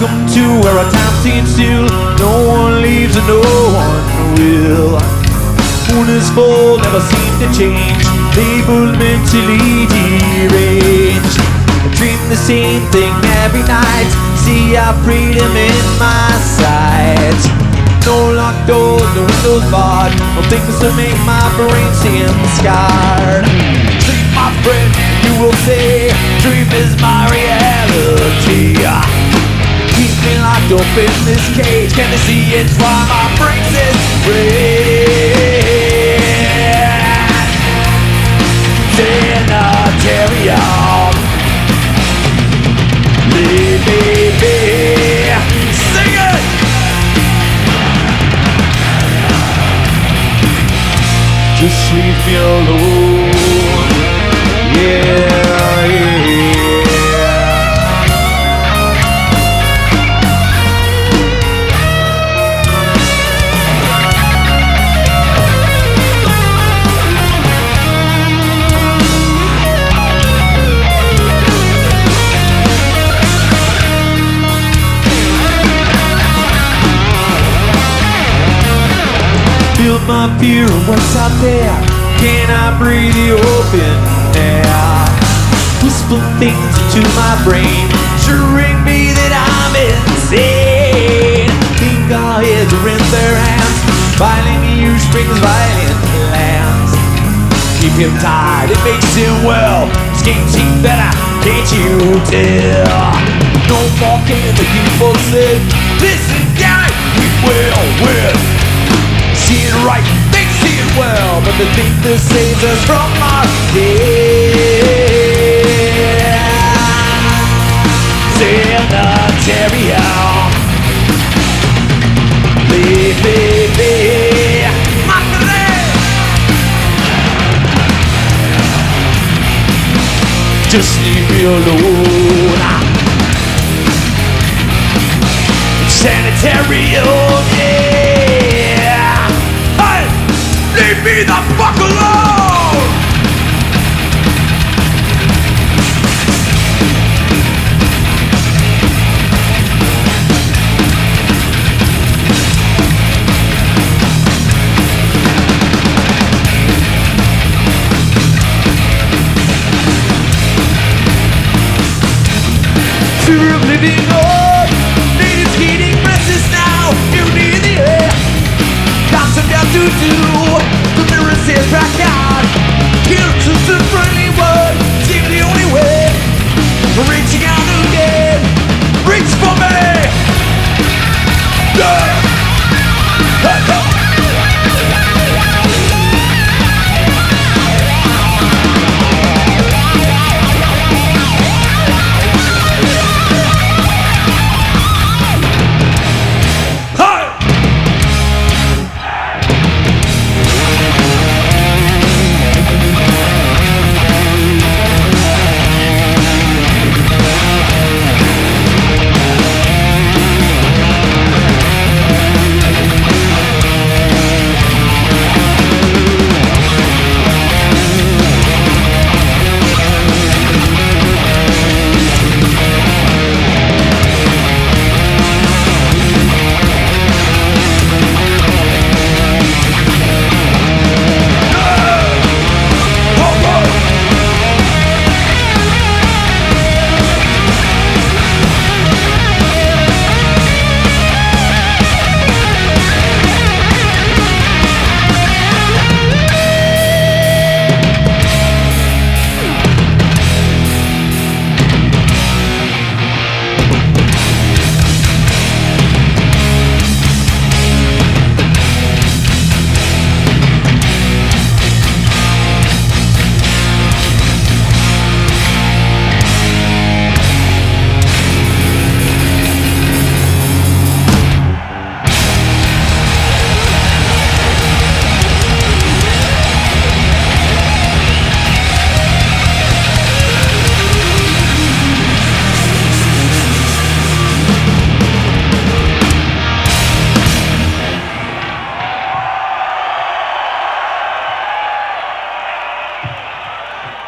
to where our time seems still. No one leaves and no one will. Moon is full, never seem to change. Labeled mentally deranged. I dream the same thing every night. See our freedom in my sight. No locked doors, no windows barred. No things to make my brain seem scarred. Sleep, my friend, you will say, dream is my reality. Keep me locked up in this cage. Can they see it's why my brain's is red? Sanitarium. My fear of what's out there. Can I breathe the open air? Whisper things into my brain, assuring me that I'm insane. Think our heads are in their hands, violent use brings violent plans. Keep him tied, it makes him well. Skate team better, can't you tell? No more can the people say, listen, guy, we will win. See it right, they see it well, but they think this saves us from our death. Sanitarium. Me be. Macre. Just leave me alone. Sanitarium, yeah. Leave me the fuck alone. Heating now. You need the air. Got some to do.